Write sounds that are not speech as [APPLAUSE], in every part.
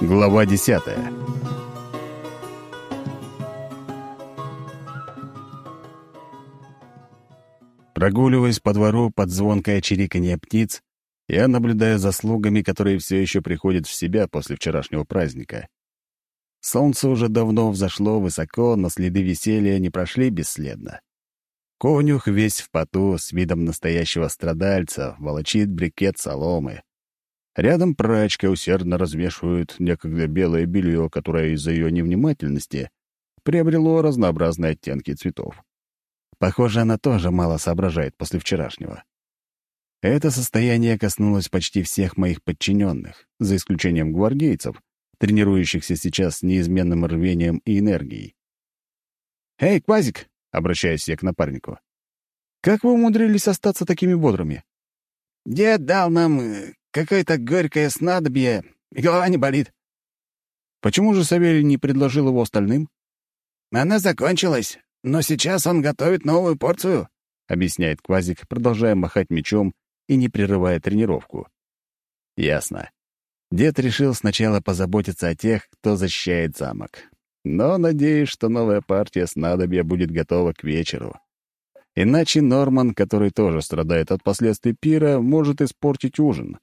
Глава десятая. Прогуливаясь по двору под звонкое чириканье птиц, я наблюдаю за слугами, которые все еще приходят в себя после вчерашнего праздника. Солнце уже давно взошло высоко, но следы веселья не прошли бесследно. Конюх весь в поту, с видом настоящего страдальца, волочит брикет соломы. Рядом прачка усердно размешивает некогда белое белье, которое из-за ее невнимательности приобрело разнообразные оттенки цветов. Похоже, она тоже мало соображает после вчерашнего. Это состояние коснулось почти всех моих подчиненных, за исключением гвардейцев, тренирующихся сейчас с неизменным рвением и энергией. «Эй, Квазик!» — обращаюсь я к напарнику. «Как вы умудрились остаться такими бодрыми?» «Дед дал нам э, какое-то горькое снадобье, и голова не болит». «Почему же Савелий не предложил его остальным?» «Она закончилась, но сейчас он готовит новую порцию», — объясняет Квазик, продолжая махать мечом и не прерывая тренировку. «Ясно. Дед решил сначала позаботиться о тех, кто защищает замок. Но надеюсь, что новая партия снадобья будет готова к вечеру. Иначе Норман, который тоже страдает от последствий пира, может испортить ужин.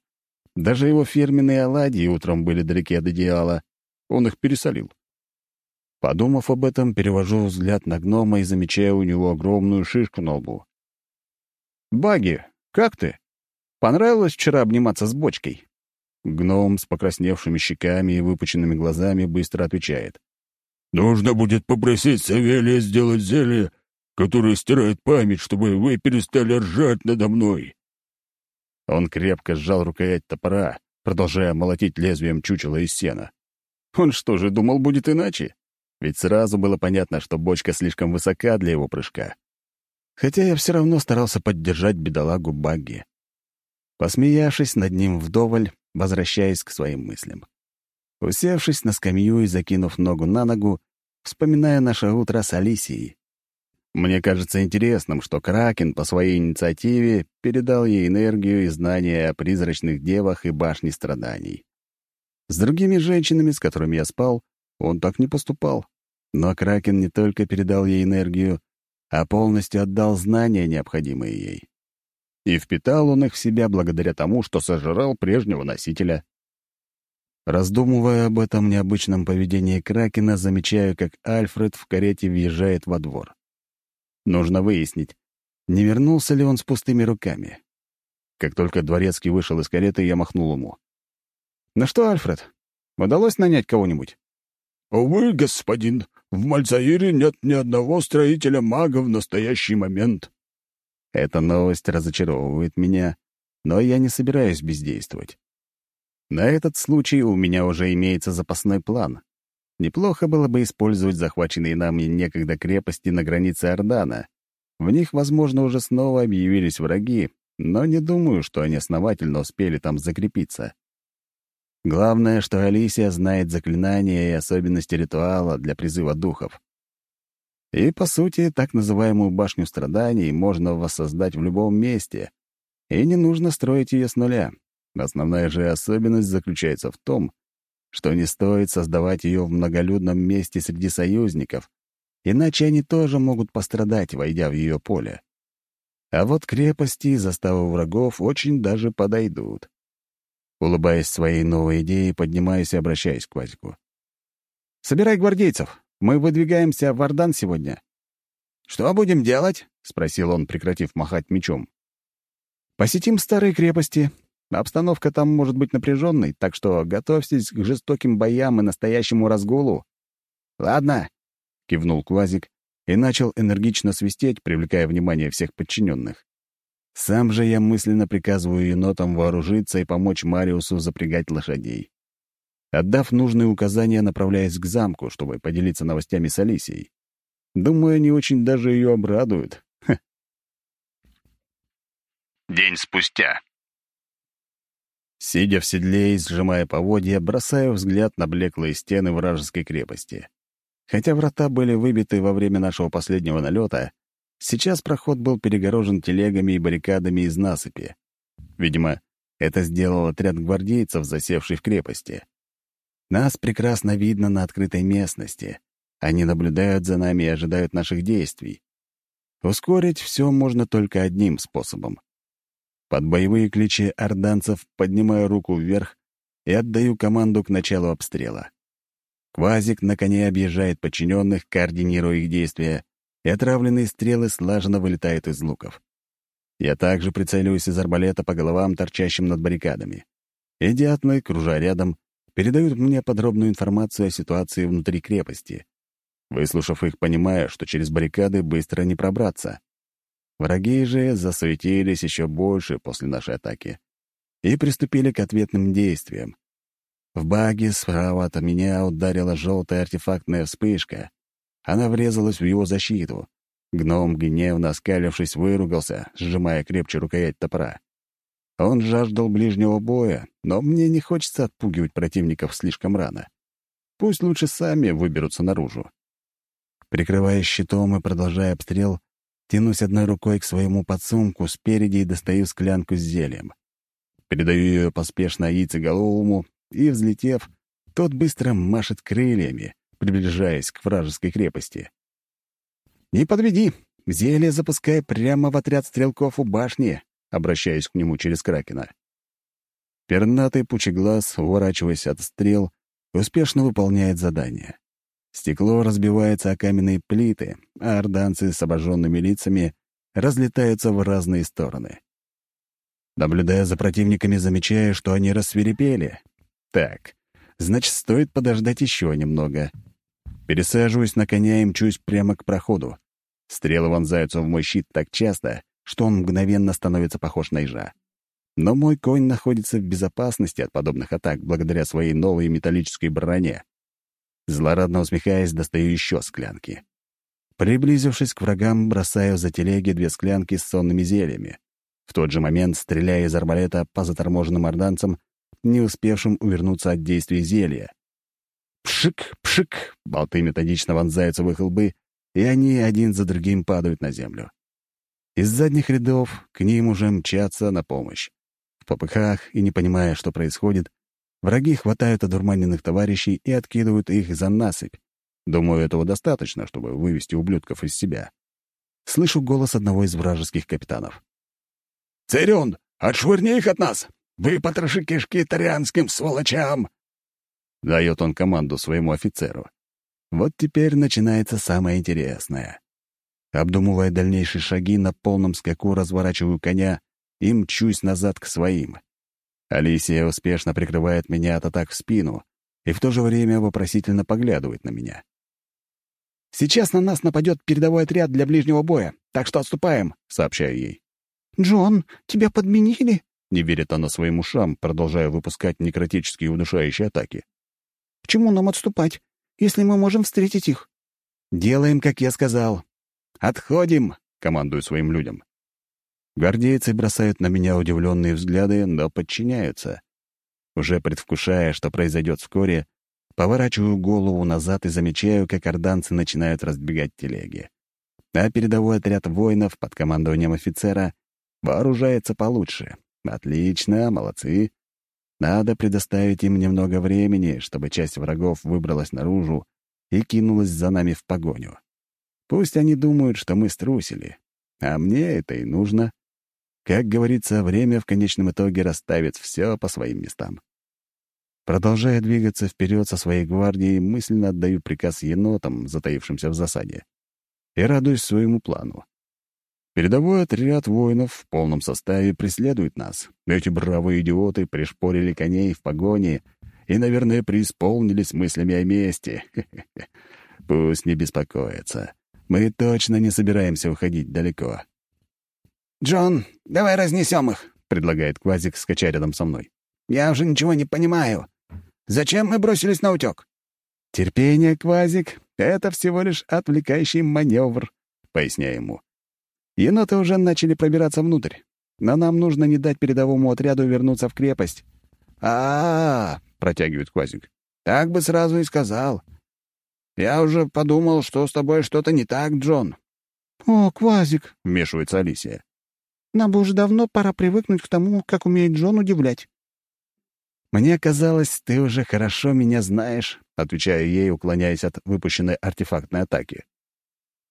Даже его фирменные оладьи утром были далеки от идеала. Он их пересолил. Подумав об этом, перевожу взгляд на гнома и замечаю у него огромную шишку на лбу. «Баги, как ты? Понравилось вчера обниматься с бочкой?» Гном с покрасневшими щеками и выпученными глазами быстро отвечает. «Нужно будет попросить Савелия сделать зелье, которое стирает память, чтобы вы перестали ржать надо мной». Он крепко сжал рукоять топора, продолжая молотить лезвием чучела из сена. Он что же, думал, будет иначе? Ведь сразу было понятно, что бочка слишком высока для его прыжка. Хотя я все равно старался поддержать бедолагу Багги. Посмеявшись над ним вдоволь, возвращаясь к своим мыслям. Усевшись на скамью и закинув ногу на ногу, вспоминая наше утро с Алисией. Мне кажется интересным, что Кракен по своей инициативе передал ей энергию и знания о призрачных девах и башне страданий. С другими женщинами, с которыми я спал, он так не поступал. Но Кракен не только передал ей энергию, а полностью отдал знания, необходимые ей и впитал он их в себя благодаря тому, что сожрал прежнего носителя. Раздумывая об этом необычном поведении Кракена, замечаю, как Альфред в карете въезжает во двор. Нужно выяснить, не вернулся ли он с пустыми руками. Как только дворецкий вышел из кареты, я махнул ему. «Ну что, Альфред, удалось нанять кого-нибудь?» «Увы, господин, в Мальзаире нет ни одного строителя-мага в настоящий момент», эта новость разочаровывает меня, но я не собираюсь бездействовать. На этот случай у меня уже имеется запасной план. Неплохо было бы использовать захваченные нами некогда крепости на границе Ордана. В них, возможно, уже снова объявились враги, но не думаю, что они основательно успели там закрепиться. Главное, что Алисия знает заклинания и особенности ритуала для призыва духов. И, по сути, так называемую башню страданий можно воссоздать в любом месте, и не нужно строить ее с нуля. Основная же особенность заключается в том, что не стоит создавать ее в многолюдном месте среди союзников, иначе они тоже могут пострадать, войдя в ее поле. А вот крепости и заставы врагов очень даже подойдут. Улыбаясь своей новой идее, поднимаюсь и обращаюсь к Вазику. «Собирай гвардейцев. Мы выдвигаемся в Ордан сегодня». «Что будем делать?» — спросил он, прекратив махать мечом. «Посетим старые крепости. Обстановка там может быть напряженной, так что готовьтесь к жестоким боям и настоящему разгулу». «Ладно», — кивнул Квазик и начал энергично свистеть, привлекая внимание всех подчиненных. Сам же я мысленно приказываю енотам вооружиться и помочь Мариусу запрягать лошадей. Отдав нужные указания, направляясь к замку, чтобы поделиться новостями с Алисией. Думаю, они очень даже ее обрадуют. День спустя. Сидя в седле и сжимая поводья, бросаю взгляд на блеклые стены вражеской крепости. Хотя врата были выбиты во время нашего последнего налета, сейчас проход был перегорожен телегами и баррикадами из насыпи. Видимо, это сделал отряд гвардейцев, засевший в крепости. Нас прекрасно видно на открытой местности. Они наблюдают за нами и ожидают наших действий. Ускорить все можно только одним способом. Под боевые кличи орданцев поднимаю руку вверх и отдаю команду к началу обстрела. Квазик на коне объезжает подчиненных, координируя их действия, и отравленные стрелы слаженно вылетают из луков. Я также прицеливаюсь из арбалета по головам, торчащим над баррикадами. И дятлы, кружа рядом, передают мне подробную информацию о ситуации внутри крепости. Выслушав их, понимаю, что через баррикады быстро не пробраться. Враги же засуетились еще больше после нашей атаки и приступили к ответным действиям. В баге справа от меня ударила желтая артефактная вспышка. Она врезалась в его защиту. Гном, гневно оскалившись, выругался, сжимая крепче рукоять топора. Он жаждал ближнего боя, но мне не хочется отпугивать противников слишком рано. Пусть лучше сами выберутся наружу. Прикрываясь щитом и продолжая обстрел, тянусь одной рукой к своему подсумку спереди и достаю склянку с зельем. Передаю ее поспешно яйцеголовому, и, взлетев, тот быстро машет крыльями, приближаясь к вражеской крепости. «Не подведи! Зелье запускай прямо в отряд стрелков у башни!» обращаясь к нему через Кракена. Пернатый пучеглаз, уворачиваясь от стрел, успешно выполняет задание. Стекло разбивается о каменные плиты, а орданцы с обожженными лицами разлетаются в разные стороны. Наблюдая за противниками, замечаю, что они рассверепели. Так, значит, стоит подождать еще немного. Пересаживаюсь на коня и мчусь прямо к проходу. Стрелы вонзаются в мой щит так часто, что он мгновенно становится похож на ежа. Но мой конь находится в безопасности от подобных атак благодаря своей новой металлической броне. Злорадно усмехаясь, достаю еще склянки. Приблизившись к врагам, бросаю за телеги две склянки с сонными зельями. В тот же момент стреляя из арбалета по заторможенным орданцам, не успевшим увернуться от действия зелья. Пшик, пшик, болты методично вонзаются в их лбы, и они один за другим падают на землю. Из задних рядов к ним уже мчатся на помощь. В попыхах и не понимая, что происходит, враги хватают одурманенных товарищей и откидывают их за насыпь. Думаю, этого достаточно, чтобы вывести ублюдков из себя. Слышу голос одного из вражеских капитанов. «Цирюн, отшвырни их от нас! Вы потроши кишки тарианским сволочам!» Дает он команду своему офицеру. Вот теперь начинается самое интересное. Обдумывая дальнейшие шаги, на полном скаку разворачиваю коня и мчусь назад к своим. Алисия успешно прикрывает меня от атак в спину и в то же время вопросительно поглядывает на меня. «Сейчас на нас нападет передовой отряд для ближнего боя, так что отступаем», — сообщаю ей. «Джон, тебя подменили?» — не верит она своим ушам, продолжая выпускать некротические удушающие атаки. «К чему нам отступать, если мы можем встретить их?» «Делаем, как я сказал. «Отходим!» — командую своим людям. Гвардейцы бросают на меня удивленные взгляды, но подчиняются. Уже предвкушая, что произойдет вскоре, поворачиваю голову назад и замечаю, как орданцы начинают разбегать телеги. А передовой отряд воинов под командованием офицера вооружается получше. Отлично, молодцы. Надо предоставить им немного времени, чтобы часть врагов выбралась наружу и кинулась за нами в погоню. Пусть они думают, что мы струсили. А мне это и нужно. Как говорится, время в конечном итоге расставит все по своим местам. Продолжая двигаться вперед со своей гвардией, мысленно отдаю приказ енотам, затаившимся в засаде. И радуюсь своему плану. Передовой отряд воинов в полном составе преследует нас. Эти бравые идиоты пришпорили коней в погоне и, наверное, преисполнились мыслями о мести. [LAUGHS] Пусть не беспокоятся. Мы точно не собираемся уходить далеко. «Джон, давай разнесем их», — предлагает Квазик, скача рядом со мной. «Я уже ничего не понимаю. Зачем мы бросились на утек?» «Терпение, Квазик, это всего лишь отвлекающий маневр», — поясняю ему. «Еноты уже начали пробираться внутрь, но нам нужно не дать передовому отряду вернуться в крепость». «А-а-а», — протягивает Квазик. «Так бы сразу и сказал. «Я уже подумал, что с тобой что-то не так, Джон». «О, Квазик», — вмешивается Алисия. «Нам бы уже давно пора привыкнуть к тому, как умеет Джон удивлять». «Мне казалось, ты уже хорошо меня знаешь», — отвечаю ей, уклоняясь от выпущенной артефактной атаки.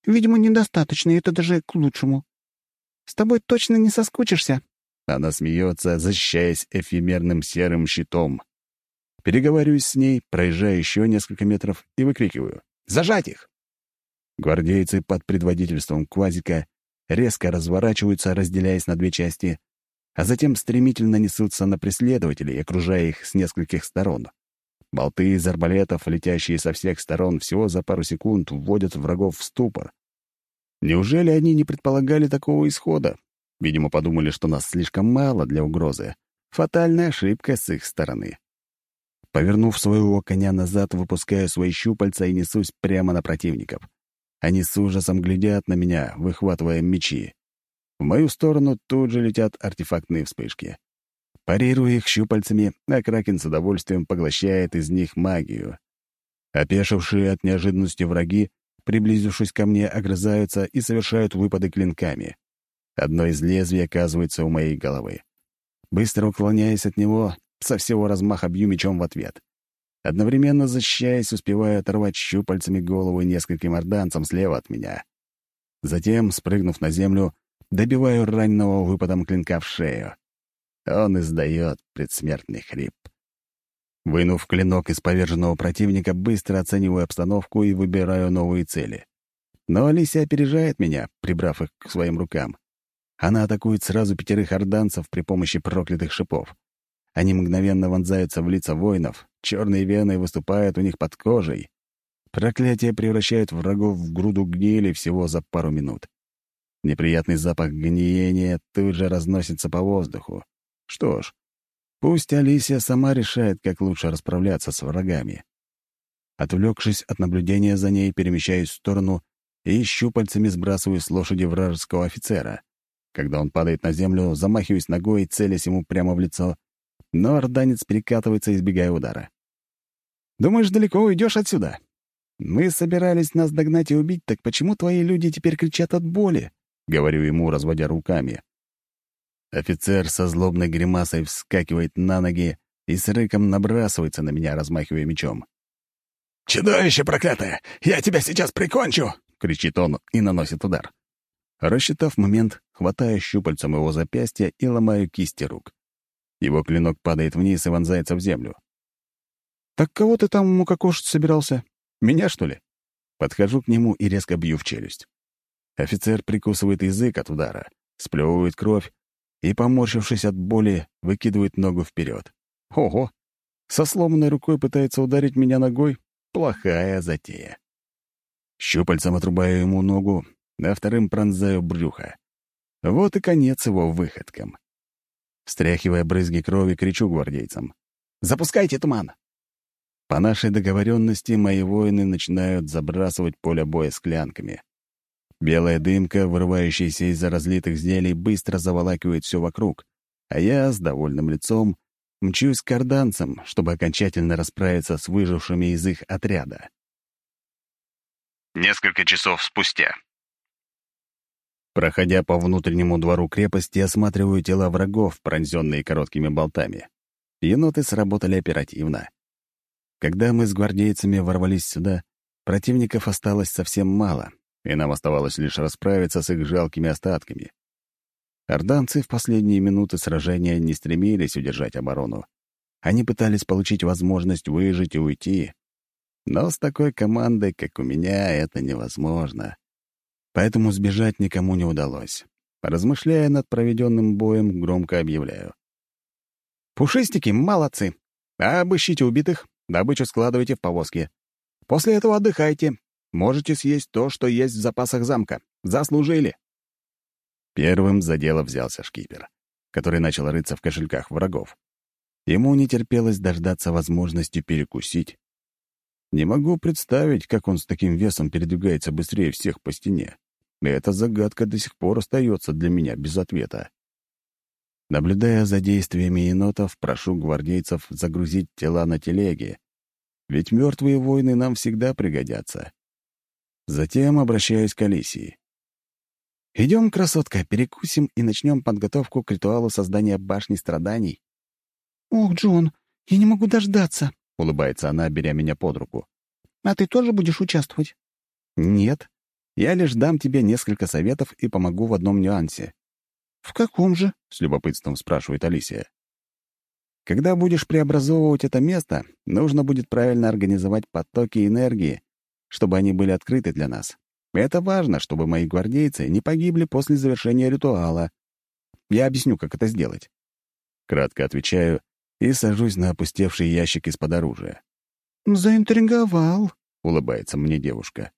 «Видимо, недостаточно, и это даже к лучшему. С тобой точно не соскучишься». Она смеется, защищаясь эфемерным серым щитом. Переговариваюсь с ней, проезжаю еще несколько метров и выкрикиваю. «Зажать их!» Гвардейцы под предводительством Квазика резко разворачиваются, разделяясь на две части, а затем стремительно несутся на преследователей, окружая их с нескольких сторон. Болты из арбалетов, летящие со всех сторон, всего за пару секунд вводят врагов в ступор. Неужели они не предполагали такого исхода? Видимо, подумали, что нас слишком мало для угрозы. Фатальная ошибка с их стороны. Повернув своего коня назад, выпускаю свои щупальца и несусь прямо на противников. Они с ужасом глядят на меня, выхватывая мечи. В мою сторону тут же летят артефактные вспышки. Парирую их щупальцами, а Кракен с удовольствием поглощает из них магию. Опешившие от неожиданности враги, приблизившись ко мне, огрызаются и совершают выпады клинками. Одно из лезвий оказывается у моей головы. Быстро уклоняясь от него, со всего размаха бью мечом в ответ. Одновременно защищаясь, успеваю оторвать щупальцами голову нескольким орданцам слева от меня. Затем, спрыгнув на землю, добиваю раненого выпадом клинка в шею. Он издает предсмертный хрип. Вынув клинок из поверженного противника, быстро оцениваю обстановку и выбираю новые цели. Но Алисия опережает меня, прибрав их к своим рукам. Она атакует сразу пятерых орданцев при помощи проклятых шипов. Они мгновенно вонзаются в лица воинов, черные вены выступают у них под кожей. Проклятие превращает врагов в груду гнили всего за пару минут. Неприятный запах гниения тут же разносится по воздуху. Что ж, пусть Алисия сама решает, как лучше расправляться с врагами. Отвлекшись от наблюдения за ней, перемещаюсь в сторону и щупальцами сбрасываю с лошади вражеского офицера. Когда он падает на землю, замахиваюсь ногой, целясь ему прямо в лицо — но орданец перекатывается, избегая удара. «Думаешь, далеко уйдешь отсюда? Мы собирались нас догнать и убить, так почему твои люди теперь кричат от боли?» — говорю ему, разводя руками. Офицер со злобной гримасой вскакивает на ноги и с рыком набрасывается на меня, размахивая мечом. «Чудовище проклятое! Я тебя сейчас прикончу!» — кричит он и наносит удар. Рассчитав момент, хватаю щупальцем его запястья и ломаю кисти рук. Его клинок падает вниз и вонзается в землю. «Так кого ты там мукокошить собирался? Меня, что ли?» Подхожу к нему и резко бью в челюсть. Офицер прикусывает язык от удара, сплевывает кровь и, поморщившись от боли, выкидывает ногу вперед. Ого! Со сломанной рукой пытается ударить меня ногой? Плохая затея. Щупальцем отрубаю ему ногу, а вторым пронзаю брюхо. Вот и конец его выходкам. Стряхивая брызги крови, кричу гвардейцам. «Запускайте туман!» По нашей договоренности мои воины начинают забрасывать поле боя склянками. Белая дымка, вырывающаяся из-за разлитых зелий, быстро заволакивает все вокруг, а я с довольным лицом мчусь к карданцам, чтобы окончательно расправиться с выжившими из их отряда. Несколько часов спустя. Проходя по внутреннему двору крепости, осматриваю тела врагов, пронзенные короткими болтами. Еноты сработали оперативно. Когда мы с гвардейцами ворвались сюда, противников осталось совсем мало, и нам оставалось лишь расправиться с их жалкими остатками. Орданцы в последние минуты сражения не стремились удержать оборону. Они пытались получить возможность выжить и уйти. Но с такой командой, как у меня, это невозможно поэтому сбежать никому не удалось. Размышляя над проведенным боем, громко объявляю. «Пушистики молодцы! Обыщите убитых, добычу складывайте в повозки. После этого отдыхайте. Можете съесть то, что есть в запасах замка. Заслужили!» Первым за дело взялся шкипер, который начал рыться в кошельках врагов. Ему не терпелось дождаться возможности перекусить. Не могу представить, как он с таким весом передвигается быстрее всех по стене. Эта загадка до сих пор остается для меня без ответа. Наблюдая за действиями енотов, прошу гвардейцев загрузить тела на телеги, ведь мертвые воины нам всегда пригодятся. Затем обращаюсь к Алисии. «Идем, красотка, перекусим и начнем подготовку к ритуалу создания башни страданий». «Ох, Джон, «Я не могу дождаться», — улыбается она, беря меня под руку. «А ты тоже будешь участвовать?» «Нет. Я лишь дам тебе несколько советов и помогу в одном нюансе». «В каком же?» — с любопытством спрашивает Алисия. «Когда будешь преобразовывать это место, нужно будет правильно организовать потоки энергии, чтобы они были открыты для нас. Это важно, чтобы мои гвардейцы не погибли после завершения ритуала. Я объясню, как это сделать». Кратко отвечаю и сажусь на опустевший ящик из-под оружия. «Заинтриговал», — улыбается мне девушка.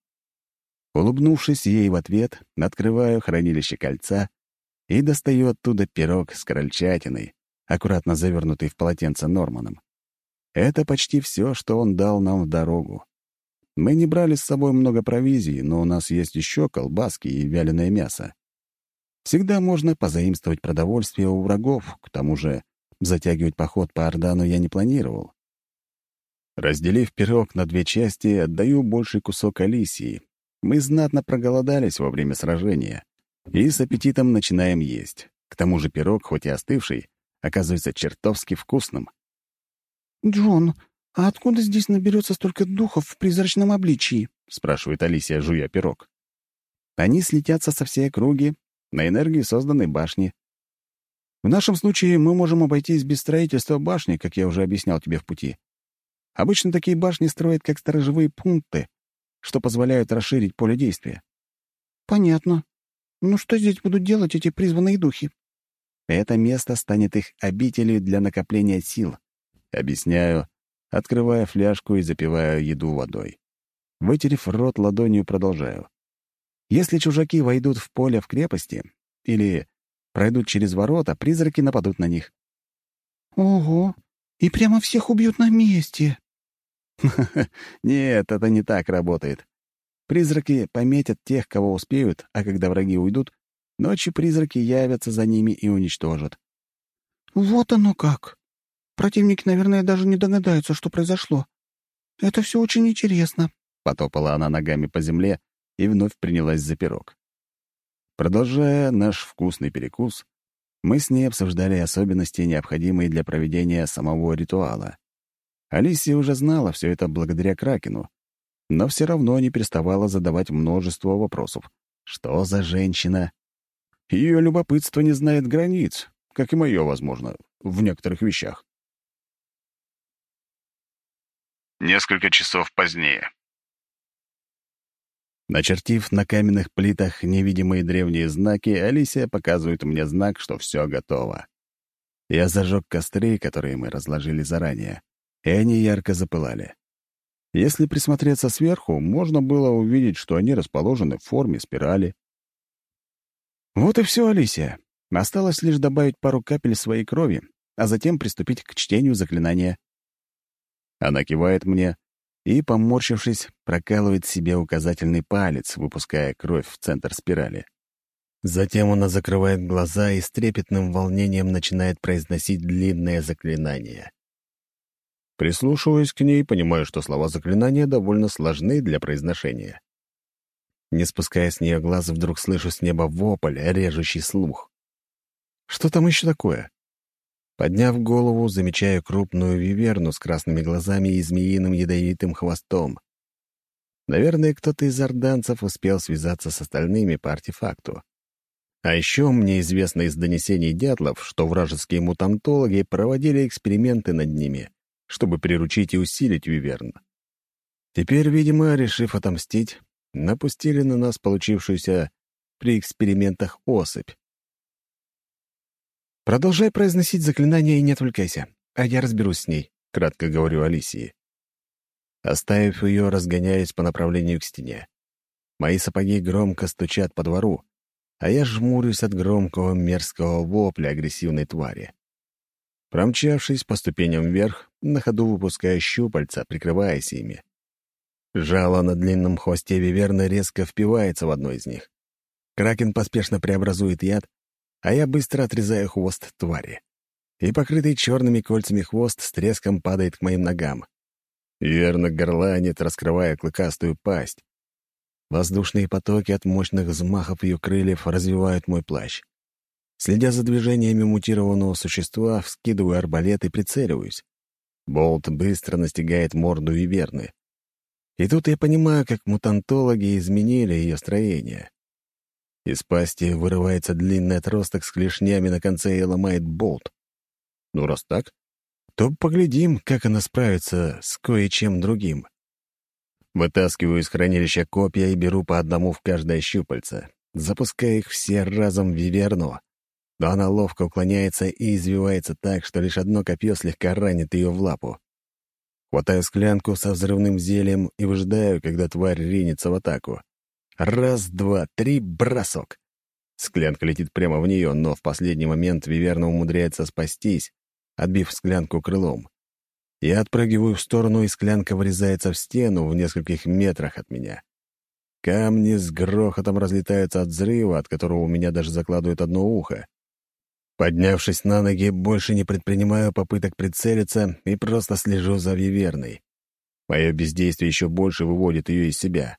Улыбнувшись ей в ответ, открываю хранилище кольца и достаю оттуда пирог с крольчатиной, аккуратно завернутый в полотенце Норманом. Это почти все, что он дал нам в дорогу. Мы не брали с собой много провизии, но у нас есть еще колбаски и вяленое мясо. Всегда можно позаимствовать продовольствие у врагов, к тому же затягивать поход по Ордану я не планировал. Разделив пирог на две части, отдаю больший кусок Алисии. Мы знатно проголодались во время сражения и с аппетитом начинаем есть. К тому же пирог, хоть и остывший, оказывается чертовски вкусным. «Джон, а откуда здесь наберется столько духов в призрачном обличии?» — спрашивает Алисия, жуя пирог. «Они слетятся со всей округи, на энергии созданной башни. В нашем случае мы можем обойтись без строительства башни, как я уже объяснял тебе в пути. Обычно такие башни строят как сторожевые пункты, что позволяют расширить поле действия. «Понятно. Ну что здесь будут делать эти призванные духи?» Это место станет их обителью для накопления сил. Объясняю, открывая фляжку и запивая еду водой. Вытерев рот ладонью, продолжаю. Если чужаки войдут в поле в крепости или пройдут через ворота, призраки нападут на них. «Ого! И прямо всех убьют на месте!» [LAUGHS] Нет, это не так работает. Призраки пометят тех, кого успеют, а когда враги уйдут, ночью призраки явятся за ними и уничтожат. Вот оно как. Противники, наверное, даже не догадаются, что произошло. Это все очень интересно. Потопала она ногами по земле и вновь принялась за пирог. Продолжая наш вкусный перекус, мы с ней обсуждали особенности, необходимые для проведения самого ритуала. Алисия уже знала все это благодаря Кракену, но все равно не переставала задавать множество вопросов. Что за женщина? Ее любопытство не знает границ, как и мое, возможно, в некоторых вещах. Несколько часов позднее. Начертив на каменных плитах невидимые древние знаки, Алисия показывает мне знак, что все готово. Я зажег костры, которые мы разложили заранее, и они ярко запылали. Если присмотреться сверху, можно было увидеть, что они расположены в форме спирали. Вот и все, Алисия. Осталось лишь добавить пару капель своей крови, а затем приступить к чтению заклинания. Она кивает мне, и, поморщившись, прокалывает себе указательный палец, выпуская кровь в центр спирали. Затем она закрывает глаза и с трепетным волнением начинает произносить длинное заклинание. Прислушиваясь к ней, понимаю, что слова заклинания довольно сложны для произношения. Не спуская с нее глаз, вдруг слышу с неба вопль, режущий слух. Что там еще такое? Подняв голову, замечаю крупную виверну с красными глазами и змеиным ядовитым хвостом. Наверное, кто-то из орданцев успел связаться с остальными по артефакту. А еще мне известно из донесений дятлов, что вражеские мутантологи проводили эксперименты над ними, чтобы приручить и усилить виверн. Теперь, видимо, решив отомстить, напустили на нас получившуюся при экспериментах особь. «Продолжай произносить заклинание и не отвлекайся, а я разберусь с ней», — кратко говорю Алисии. Оставив ее, разгоняюсь по направлению к стене. Мои сапоги громко стучат по двору, а я жмурюсь от громкого мерзкого вопля агрессивной твари. Промчавшись по ступеням вверх, на ходу выпуская щупальца, прикрываясь ими. Жало на длинном хвосте виверны резко впивается в одно из них. Кракен поспешно преобразует яд, а я быстро отрезаю хвост твари. И покрытый черными кольцами хвост с треском падает к моим ногам. Верно горланит, раскрывая клыкастую пасть. Воздушные потоки от мощных взмахов ее крыльев развивают мой плащ. Следя за движениями мутированного существа, вскидываю арбалет и прицеливаюсь. Болт быстро настигает морду виверны. И тут я понимаю, как мутантологи изменили ее строение. Из пасти вырывается длинный отросток с клешнями на конце и ломает болт. Ну, раз так, то поглядим, как она справится с кое-чем другим. Вытаскиваю из хранилища копья и беру по одному в каждое щупальце, запуская их все разом в виверну. Но она ловко уклоняется и извивается так, что лишь одно копье слегка ранит ее в лапу. Хватаю склянку со взрывным зельем и выжидаю, когда тварь ринется в атаку. Раз, два, три, бросок. Склянка летит прямо в нее, но в последний момент Виверна умудряется спастись, отбив склянку крылом. Я отпрыгиваю в сторону, и склянка врезается в стену в нескольких метрах от меня. Камни с грохотом разлетаются от взрыва, от которого у меня даже закладывает одно ухо. Поднявшись на ноги, больше не предпринимаю попыток прицелиться и просто слежу за Виверной. Мое бездействие еще больше выводит ее из себя.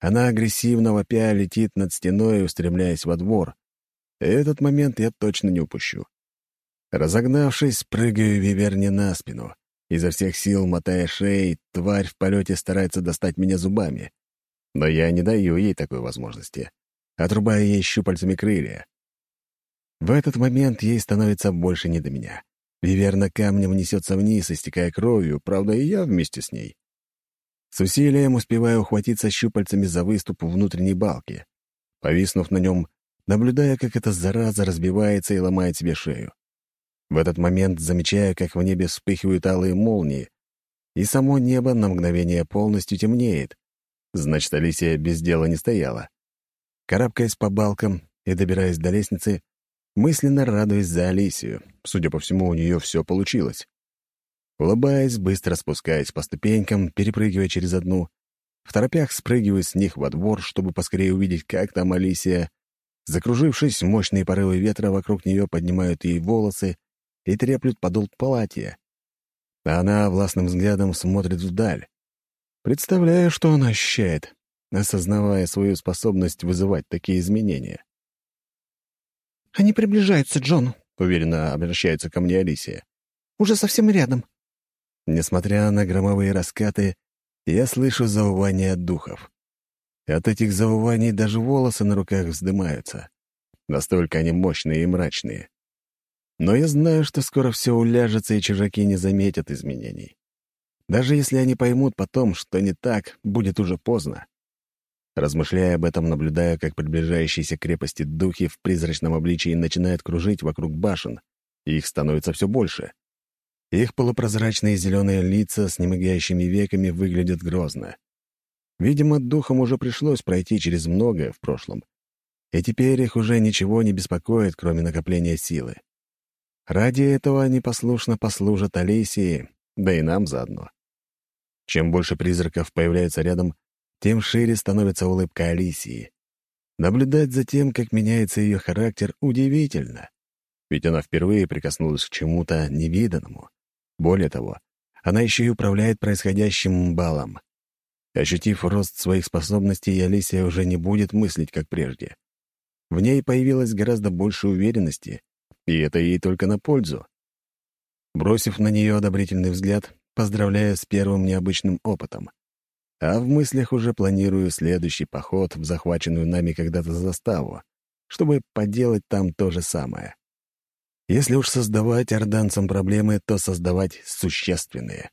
Она агрессивно вопя летит над стеной, устремляясь во двор. Этот момент я точно не упущу. Разогнавшись, прыгаю Виверне на спину. Изо всех сил, мотая шеей, тварь в полете старается достать меня зубами. Но я не даю ей такой возможности. Отрубаю ей щупальцами крылья. В этот момент ей становится больше не до меня. Виверна камнем несется вниз, истекая кровью, правда, и я вместе с ней. С усилием успеваю ухватиться щупальцами за выступ внутренней балки. Повиснув на нем, наблюдая, как эта зараза разбивается и ломает себе шею. В этот момент замечаю, как в небе вспыхивают алые молнии, и само небо на мгновение полностью темнеет. Значит, Алисия без дела не стояла. Карабкаясь по балкам и добираясь до лестницы, мысленно радуясь за Алисию. Судя по всему, у нее все получилось. Улыбаясь, быстро спускаясь по ступенькам, перепрыгивая через одну, в торопях спрыгиваю с них во двор, чтобы поскорее увидеть, как там Алисия. Закружившись, мощные порывы ветра вокруг нее поднимают ей волосы, и треплют подол платья. А она властным взглядом смотрит вдаль. Представляю, что она ощущает, осознавая свою способность вызывать такие изменения. «Они приближаются, Джон», — уверенно обращается ко мне Алисия. «Уже совсем рядом». Несмотря на громовые раскаты, я слышу заувание духов. От этих зауваний даже волосы на руках вздымаются. Настолько они мощные и мрачные. Но я знаю, что скоро все уляжется, и чужаки не заметят изменений. Даже если они поймут потом, что не так, будет уже поздно. Размышляя об этом, наблюдая, как приближающиеся крепости духи в призрачном обличии начинают кружить вокруг башен, их становится все больше. Их полупрозрачные зеленые лица с немигающими веками выглядят грозно. Видимо, духам уже пришлось пройти через многое в прошлом, и теперь их уже ничего не беспокоит, кроме накопления силы. Ради этого они послушно послужат Алисии, да и нам заодно. Чем больше призраков появляется рядом, тем шире становится улыбка Алисии. Наблюдать за тем, как меняется ее характер, удивительно. Ведь она впервые прикоснулась к чему-то невиданному. Более того, она еще и управляет происходящим балом. Ощутив рост своих способностей, Алисия уже не будет мыслить, как прежде. В ней появилось гораздо больше уверенности, и это ей только на пользу. Бросив на нее одобрительный взгляд, поздравляю с первым необычным опытом. А в мыслях уже планирую следующий поход в захваченную нами когда-то заставу, чтобы поделать там то же самое. Если уж создавать орданцам проблемы, то создавать существенные.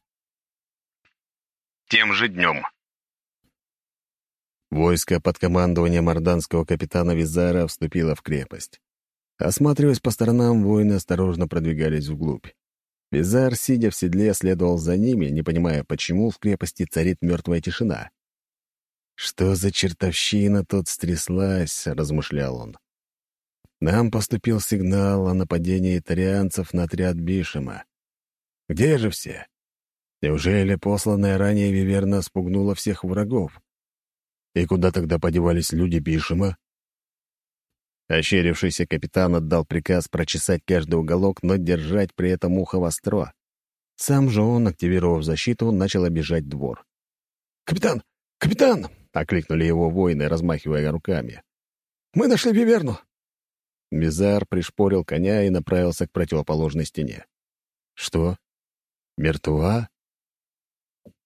Тем же днем. Войско под командованием орданского капитана Визара вступило в крепость. Осматриваясь по сторонам, воины осторожно продвигались вглубь. Визар, сидя в седле, следовал за ними, не понимая, почему в крепости царит мертвая тишина. «Что за чертовщина тут стряслась?» — размышлял он. «Нам поступил сигнал о нападении итарианцев на отряд Бишема. Где же все? Неужели посланная ранее Виверна спугнула всех врагов? И куда тогда подевались люди Бишема?» Ощерившийся капитан отдал приказ прочесать каждый уголок, но держать при этом ухо востро. Сам же он, активировав защиту, начал обижать двор. «Капитан! Капитан!» — окликнули его воины, размахивая руками. «Мы нашли Виверну!» Мизар пришпорил коня и направился к противоположной стене. «Что? Мертва?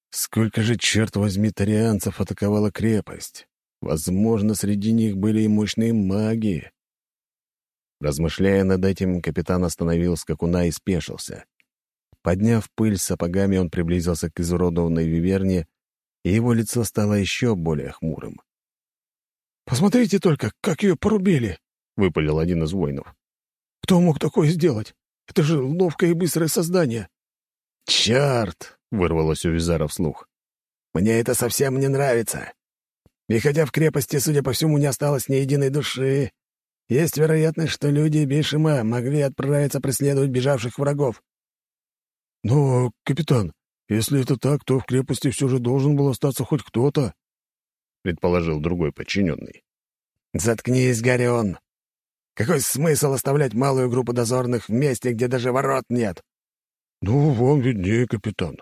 Сколько же, черт возьми, тарианцев атаковала крепость? Возможно, среди них были и мощные маги. Размышляя над этим, капитан остановил скакуна и спешился. Подняв пыль сапогами, он приблизился к изуродованной виверне, и его лицо стало еще более хмурым. «Посмотрите только, как ее порубили!» — выпалил один из воинов. «Кто мог такое сделать? Это же ловкое и быстрое создание!» «Черт!» — вырвалось у Визара вслух. «Мне это совсем не нравится. И хотя в крепости, судя по всему, не осталось ни единой души, есть вероятность, что люди Бишима могли отправиться преследовать бежавших врагов». «Но, капитан, если это так, то в крепости все же должен был остаться хоть кто-то», — предположил другой подчиненный. «Заткнись, Гарион. Какой смысл оставлять малую группу дозорных в месте, где даже ворот нет?» «Ну, вам виднее, капитан.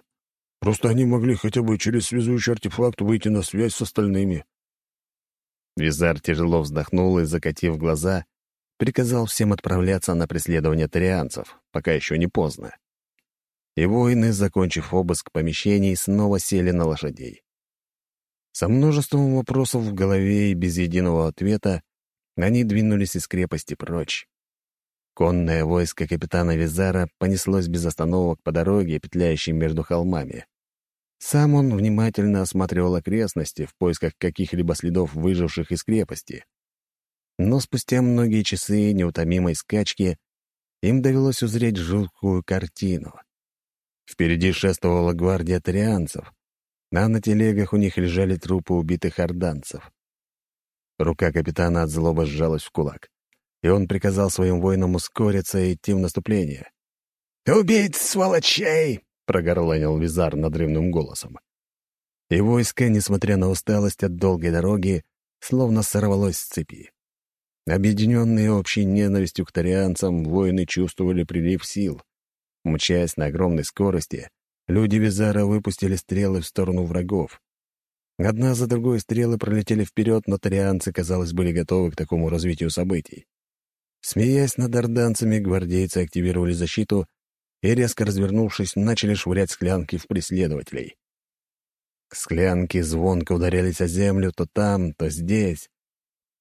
Просто они могли хотя бы через связующий артефакт выйти на связь с остальными». Визар тяжело вздохнул и, закатив глаза, приказал всем отправляться на преследование тарианцев, пока еще не поздно. И воины, закончив обыск помещений, снова сели на лошадей. Со множеством вопросов в голове и без единого ответа они двинулись из крепости прочь. Конное войско капитана Визара понеслось без остановок по дороге, петляющей между холмами. Сам он внимательно осматривал окрестности в поисках каких-либо следов выживших из крепости. Но спустя многие часы неутомимой скачки им довелось узреть жуткую картину. Впереди шествовала гвардия тарианцев, а на телегах у них лежали трупы убитых орданцев. Рука капитана от злобы сжалась в кулак, и он приказал своим воинам ускориться и идти в наступление. «Убить сволочей!» — прогорланил Визар надрывным голосом. И войско, несмотря на усталость от долгой дороги, словно сорвалось с цепи. Объединенные общей ненавистью к тарианцам, воины чувствовали прилив сил. Мчась на огромной скорости, люди Визара выпустили стрелы в сторону врагов. Одна за другой стрелы пролетели вперед, но тарианцы, казалось, были готовы к такому развитию событий. Смеясь над орданцами, гвардейцы активировали защиту и, резко развернувшись, начали швырять склянки в преследователей. Склянки звонко ударялись о землю то там, то здесь.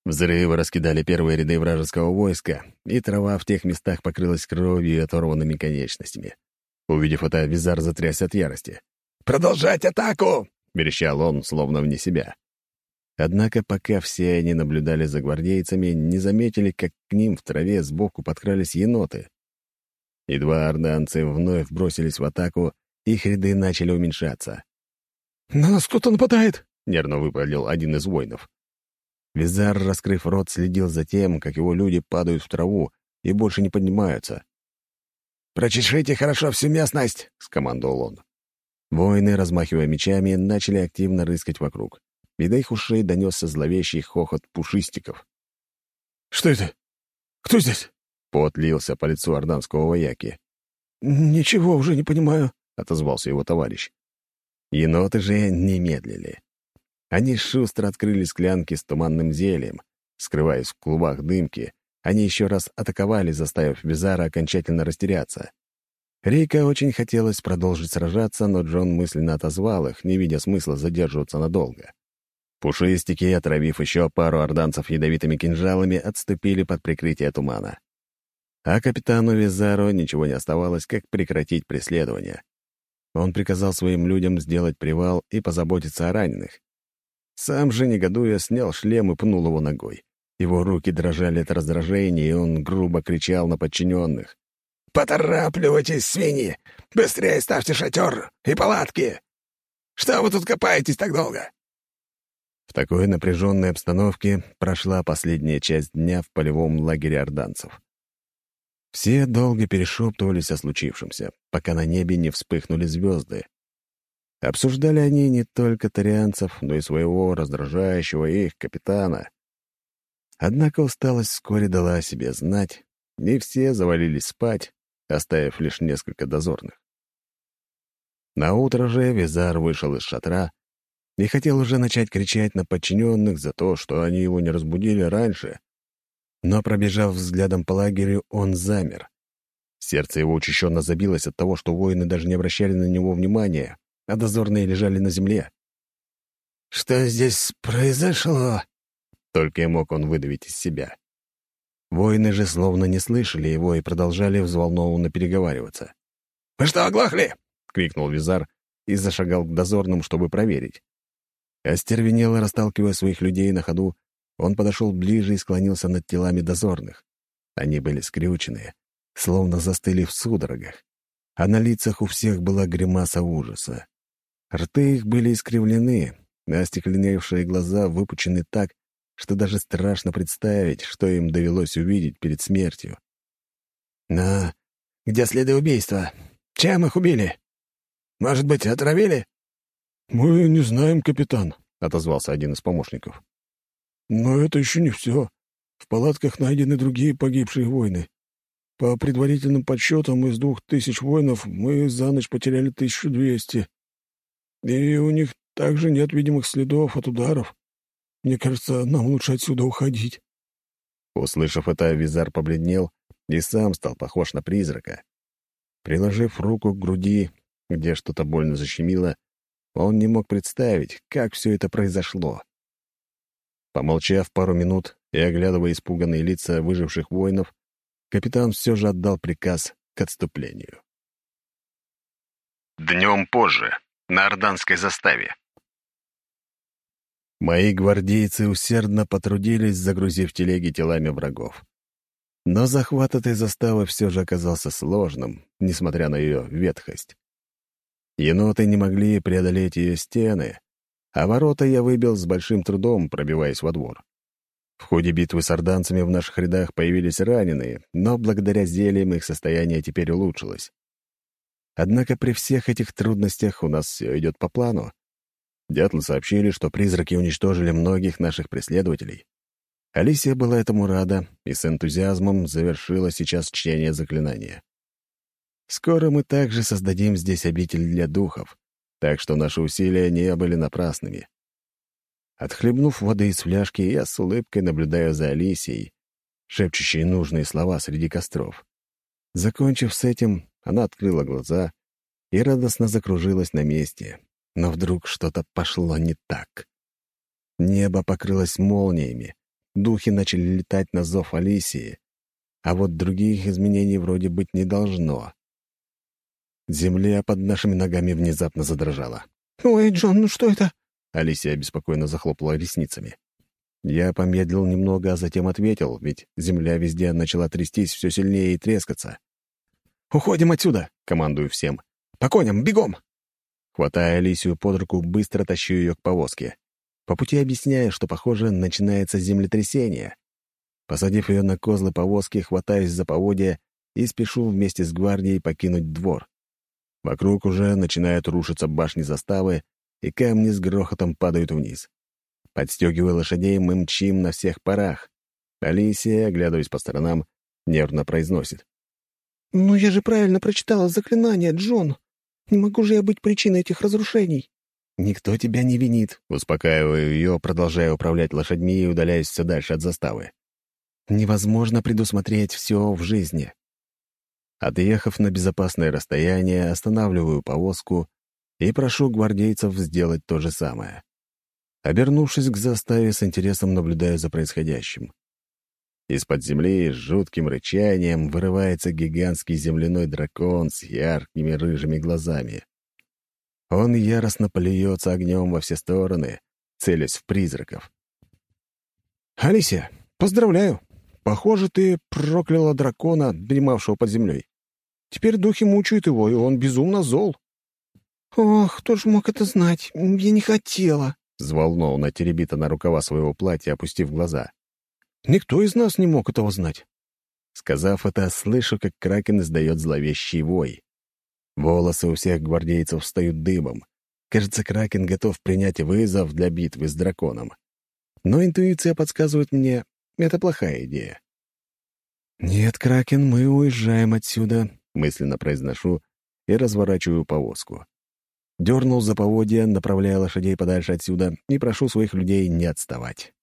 Взрывы раскидали первые ряды вражеского войска, и трава в тех местах покрылась кровью и оторванными конечностями. Увидев это, Визар затрясся от ярости. «Продолжать атаку!» — верещал он, словно вне себя. Однако пока все они наблюдали за гвардейцами, не заметили, как к ним в траве сбоку подкрались еноты. Едва орданцы вновь бросились в атаку, их ряды начали уменьшаться. «На нас кто-то нападает!» — нервно выпалил один из воинов. Визар, раскрыв рот, следил за тем, как его люди падают в траву и больше не поднимаются. «Прочешите хорошо всю местность!» — скомандовал он. Воины, размахивая мечами, начали активно рыскать вокруг. И до их ушей донесся зловещий хохот пушистиков. «Что это? Кто здесь?» Пот лился по лицу орданского вояки. «Ничего уже не понимаю», — отозвался его товарищ. Еноты же не медлили. Они шустро открыли склянки с туманным зельем. Скрываясь в клубах дымки, они еще раз атаковали, заставив Визара окончательно растеряться. Рейка очень хотелось продолжить сражаться, но Джон мысленно отозвал их, не видя смысла задерживаться надолго. Пушистики, отравив еще пару орданцев ядовитыми кинжалами, отступили под прикрытие тумана. А капитану Визару ничего не оставалось, как прекратить преследование. Он приказал своим людям сделать привал и позаботиться о раненых. Сам же, негодуя, снял шлем и пнул его ногой. Его руки дрожали от раздражения, и он грубо кричал на подчиненных. «Поторапливайтесь, свиньи! Быстрее ставьте шатер и палатки! Что вы тут копаетесь так долго?» В такой напряженной обстановке прошла последняя часть дня в полевом лагере орданцев. Все долго перешептывались о случившемся, пока на небе не вспыхнули звезды. Обсуждали они не только тарианцев, но и своего раздражающего их капитана. Однако усталость вскоре дала о себе знать, и все завалились спать, оставив лишь несколько дозорных. На утро же Визар вышел из шатра и хотел уже начать кричать на подчиненных за то, что они его не разбудили раньше, но, пробежав взглядом по лагерю, он замер. Сердце его учащенно забилось от того, что воины даже не обращали на него внимания, а дозорные лежали на земле. «Что здесь произошло?» Только и мог он выдавить из себя. Воины же словно не слышали его и продолжали взволнованно переговариваться. «Вы что, оглохли?» — крикнул Визар и зашагал к дозорным, чтобы проверить. Остервенело расталкивая своих людей на ходу, он подошел ближе и склонился над телами дозорных. Они были скрюченные, словно застыли в судорогах, а на лицах у всех была гримаса ужаса. Рты их были искривлены, а остекленевшие глаза выпучены так, что даже страшно представить, что им довелось увидеть перед смертью. «Но где следы убийства? Чем их убили? Может быть, отравили?» «Мы не знаем, капитан», — отозвался один из помощников. «Но это еще не все. В палатках найдены другие погибшие воины. По предварительным подсчетам, из двух тысяч воинов мы за ночь потеряли тысячу двести. И у них также нет видимых следов от ударов. Мне кажется, нам лучше отсюда уходить». Услышав это, Визар побледнел и сам стал похож на призрака. Приложив руку к груди, где что-то больно защемило, он не мог представить, как все это произошло. Помолчав пару минут и оглядывая испуганные лица выживших воинов, капитан все же отдал приказ к отступлению. Днем позже, на Орданской заставе. Мои гвардейцы усердно потрудились, загрузив телеги телами врагов. Но захват этой заставы все же оказался сложным, несмотря на ее ветхость. Еноты не могли преодолеть ее стены, а ворота я выбил с большим трудом, пробиваясь во двор. В ходе битвы с орданцами в наших рядах появились раненые, но благодаря зельям их состояние теперь улучшилось. Однако при всех этих трудностях у нас все идет по плану. Дятлы сообщили, что призраки уничтожили многих наших преследователей. Алисия была этому рада и с энтузиазмом завершила сейчас чтение заклинания. Скоро мы также создадим здесь обитель для духов, так что наши усилия не были напрасными. Отхлебнув воды из фляжки, я с улыбкой наблюдаю за Алисией, шепчущей нужные слова среди костров. Закончив с этим, она открыла глаза и радостно закружилась на месте. Но вдруг что-то пошло не так. Небо покрылось молниями, духи начали летать на зов Алисии, а вот других изменений вроде быть не должно. Земля под нашими ногами внезапно задрожала. «Ой, Джон, ну что это?» Алисия беспокойно захлопала ресницами. Я помедлил немного, а затем ответил, ведь земля везде начала трястись все сильнее и трескаться. «Уходим отсюда!» — командую всем. «По коням, бегом!» Хватая Алисию под руку, быстро тащу ее к повозке. По пути объясняю, что, похоже, начинается землетрясение. Посадив ее на козлы повозки, хватаюсь за поводья и спешу вместе с гвардией покинуть двор. Вокруг уже начинают рушиться башни заставы, и камни с грохотом падают вниз. Подстегивая лошадей, мы мчим на всех парах. Алисия, оглядываясь по сторонам, нервно произносит. «Ну я же правильно прочитала заклинание, Джон. Не могу же я быть причиной этих разрушений». «Никто тебя не винит», — успокаиваю ее, продолжая управлять лошадьми и удаляясь все дальше от заставы. «Невозможно предусмотреть все в жизни. Отъехав на безопасное расстояние, останавливаю повозку и прошу гвардейцев сделать то же самое. Обернувшись к заставе, с интересом наблюдаю за происходящим. Из-под земли с жутким рычанием вырывается гигантский земляной дракон с яркими рыжими глазами. Он яростно плюется огнем во все стороны, целясь в призраков. «Алисия, поздравляю! Похоже, ты прокляла дракона, дремавшего под землей. Теперь духи мучают его, и он безумно зол». «Ох, кто ж мог это знать? Я не хотела». Взволнованно теребит она рукава своего платья, опустив глаза. «Никто из нас не мог этого знать». Сказав это, слышу, как Кракен издает зловещий вой. Волосы у всех гвардейцев встают дыбом. Кажется, Кракен готов принять вызов для битвы с драконом. Но интуиция подсказывает мне, это плохая идея. «Нет, Кракен, мы уезжаем отсюда», мысленно произношу и разворачиваю повозку. Дернул за поводья, направляя лошадей подальше отсюда, и прошу своих людей не отставать.